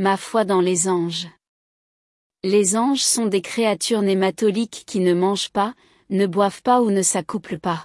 Ma foi dans les anges. Les anges sont des créatures nématoliques qui ne mangent pas, ne boivent pas ou ne s'accouplent pas.